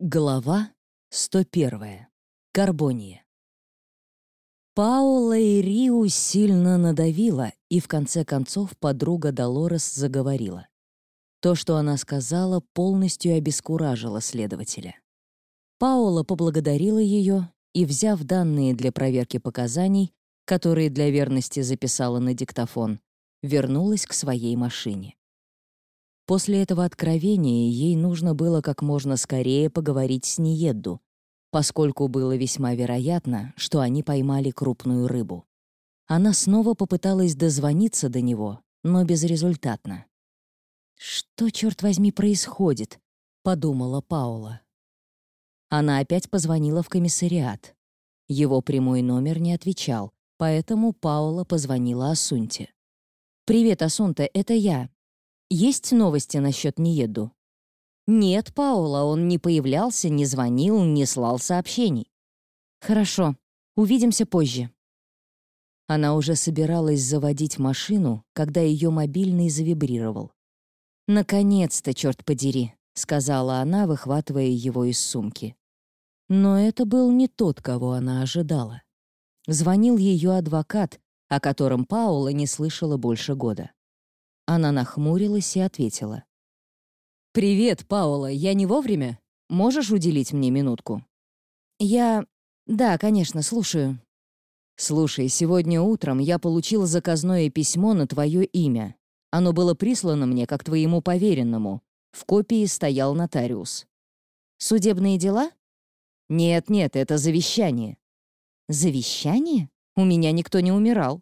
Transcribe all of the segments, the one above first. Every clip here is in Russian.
Глава 101. Карбония. Паула и Риу сильно надавила, и в конце концов подруга Долорес заговорила. То, что она сказала, полностью обескуражило следователя. Паула поблагодарила ее и, взяв данные для проверки показаний, которые для верности записала на диктофон, вернулась к своей машине. После этого откровения ей нужно было как можно скорее поговорить с Ниедду, поскольку было весьма вероятно, что они поймали крупную рыбу. Она снова попыталась дозвониться до него, но безрезультатно. «Что, черт возьми, происходит?» — подумала Паула. Она опять позвонила в комиссариат. Его прямой номер не отвечал, поэтому Паула позвонила Асунте. «Привет, Асунта, это я. Есть новости насчет Ниеду?» «Нет, Паула, он не появлялся, не звонил, не слал сообщений». «Хорошо, увидимся позже». Она уже собиралась заводить машину, когда ее мобильный завибрировал. «Наконец-то, черт подери», — сказала она, выхватывая его из сумки. Но это был не тот, кого она ожидала. Звонил ее адвокат, о котором Паула не слышала больше года. Она нахмурилась и ответила. «Привет, Паула, я не вовремя? Можешь уделить мне минутку?» «Я... Да, конечно, слушаю». «Слушай, сегодня утром я получил заказное письмо на твое имя. Оно было прислано мне как твоему поверенному. В копии стоял нотариус». «Судебные дела?» «Нет-нет, это завещание». «Завещание? У меня никто не умирал».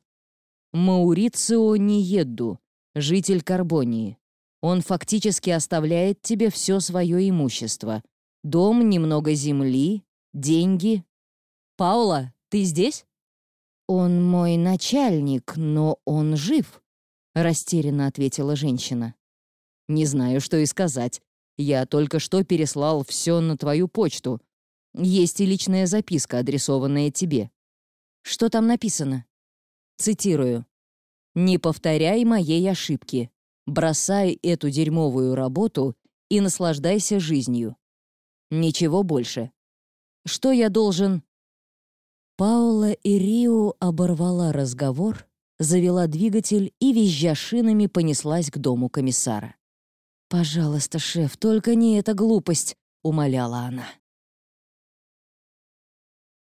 «Маурицио Ниедду, житель Карбонии. Он фактически оставляет тебе все свое имущество. Дом, немного земли, деньги. Паула, ты здесь? Он мой начальник, но он жив, растерянно ответила женщина. Не знаю, что и сказать. Я только что переслал все на твою почту. Есть и личная записка, адресованная тебе. Что там написано? Цитирую. Не повторяй моей ошибки. Бросай эту дерьмовую работу и наслаждайся жизнью. Ничего больше. Что я должен...» Паула и Рио оборвала разговор, завела двигатель и, визжа шинами, понеслась к дому комиссара. «Пожалуйста, шеф, только не эта глупость», — умоляла она.